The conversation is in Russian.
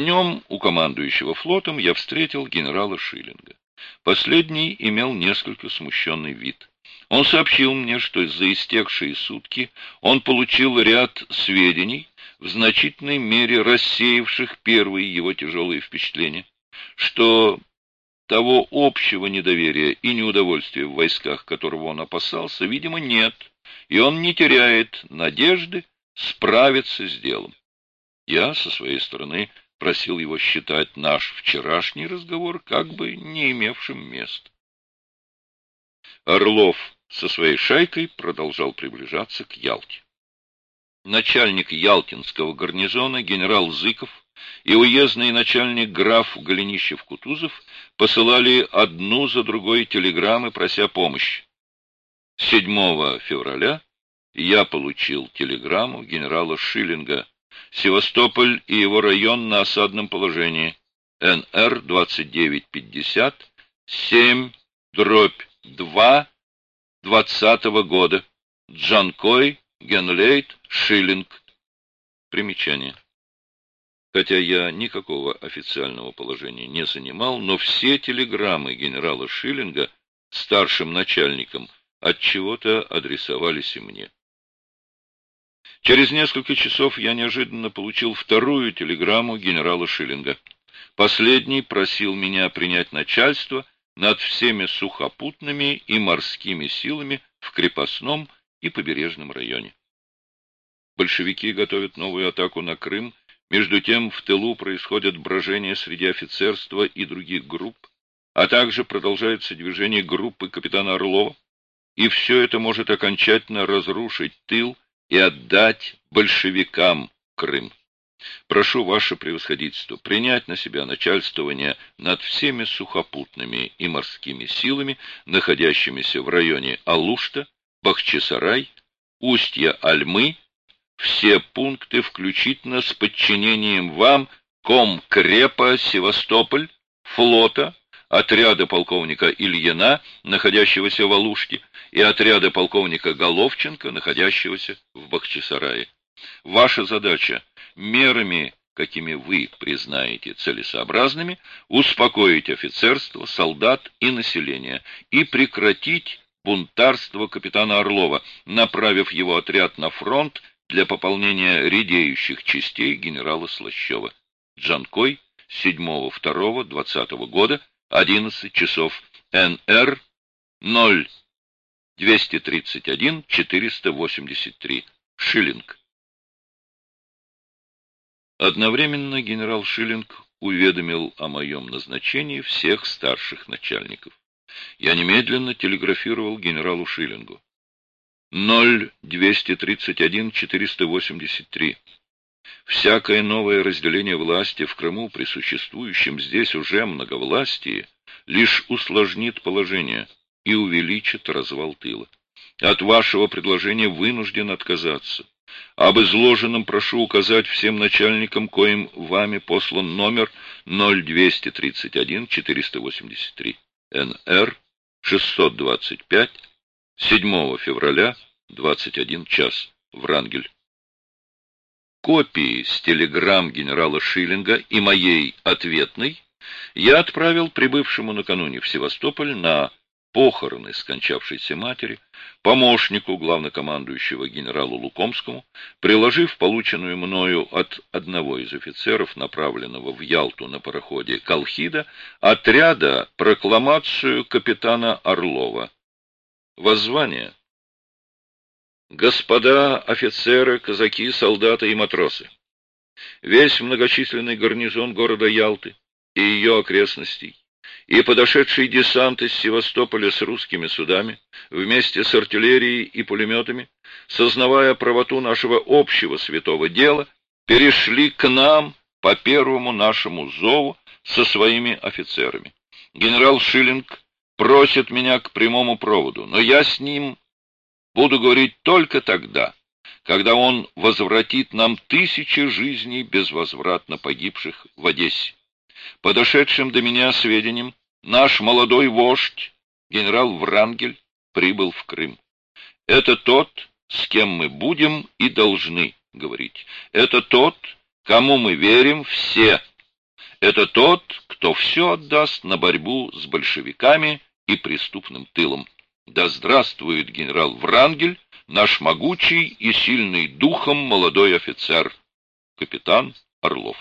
Днем у командующего флотом я встретил генерала Шиллинга. Последний имел несколько смущенный вид. Он сообщил мне, что за истекшие сутки он получил ряд сведений, в значительной мере рассеявших первые его тяжелые впечатления, что того общего недоверия и неудовольствия в войсках, которого он опасался, видимо, нет, и он не теряет надежды справиться с делом. Я, со своей стороны, просил его считать наш вчерашний разговор как бы не имевшим места. Орлов со своей шайкой продолжал приближаться к Ялте. Начальник Ялтинского гарнизона генерал Зыков и уездный начальник граф Голенищев-Кутузов посылали одну за другой телеграммы, прося помощи. 7 февраля я получил телеграмму генерала Шиллинга Севастополь и его район на осадном положении. НР 2950, 7, дробь 2, 20 -го года. Джанкой, Генлейт, Шиллинг. Примечание. Хотя я никакого официального положения не занимал, но все телеграммы генерала Шиллинга старшим начальникам от чего-то адресовались и мне. Через несколько часов я неожиданно получил вторую телеграмму генерала Шиллинга. Последний просил меня принять начальство над всеми сухопутными и морскими силами в крепостном и побережном районе. Большевики готовят новую атаку на Крым, между тем в тылу происходят брожения среди офицерства и других групп, а также продолжается движение группы капитана Орлова, и все это может окончательно разрушить тыл и отдать большевикам Крым. Прошу ваше превосходительство принять на себя начальствование над всеми сухопутными и морскими силами, находящимися в районе Алушта, Бахчисарай, Устья Альмы, все пункты включительно с подчинением вам Комкрепа Севастополь, флота, отряда полковника Ильина, находящегося в Алуште, и отряда полковника Головченко, находящегося в Бахчисарае. Ваша задача — мерами, какими вы признаете целесообразными, успокоить офицерство, солдат и население и прекратить бунтарство капитана Орлова, направив его отряд на фронт для пополнения редеющих частей генерала Слащева. Джанкой, 7.2.20 года, 11 часов, НР 0 231 483. Шиллинг. Одновременно генерал Шиллинг уведомил о моем назначении всех старших начальников. Я немедленно телеграфировал генералу Шиллингу. 0231 483. Всякое новое разделение власти в Крыму при существующем здесь уже многовластии лишь усложнит положение и увеличит развал тыла. От вашего предложения вынужден отказаться. Об изложенном прошу указать всем начальникам, коим вами послан номер 0231-483 НР 625 7 февраля 21 час. Врангель. Копии с телеграмм генерала Шиллинга и моей ответной я отправил прибывшему накануне в Севастополь на похороны скончавшейся матери, помощнику главнокомандующего генералу Лукомскому, приложив полученную мною от одного из офицеров, направленного в Ялту на пароходе Колхида, отряда прокламацию капитана Орлова. Воззвание. Господа офицеры, казаки, солдаты и матросы, весь многочисленный гарнизон города Ялты и ее окрестностей и подошедший десант из Севастополя с русскими судами, вместе с артиллерией и пулеметами, сознавая правоту нашего общего святого дела, перешли к нам по первому нашему зову со своими офицерами. Генерал Шиллинг просит меня к прямому проводу, но я с ним буду говорить только тогда, когда он возвратит нам тысячи жизней безвозвратно погибших в Одессе. Подошедшим до меня сведениям, наш молодой вождь, генерал Врангель, прибыл в Крым. Это тот, с кем мы будем и должны говорить. Это тот, кому мы верим все, Это тот, кто все отдаст на борьбу с большевиками и преступным тылом. Да здравствует генерал Врангель, наш могучий и сильный духом молодой офицер, капитан Орлов.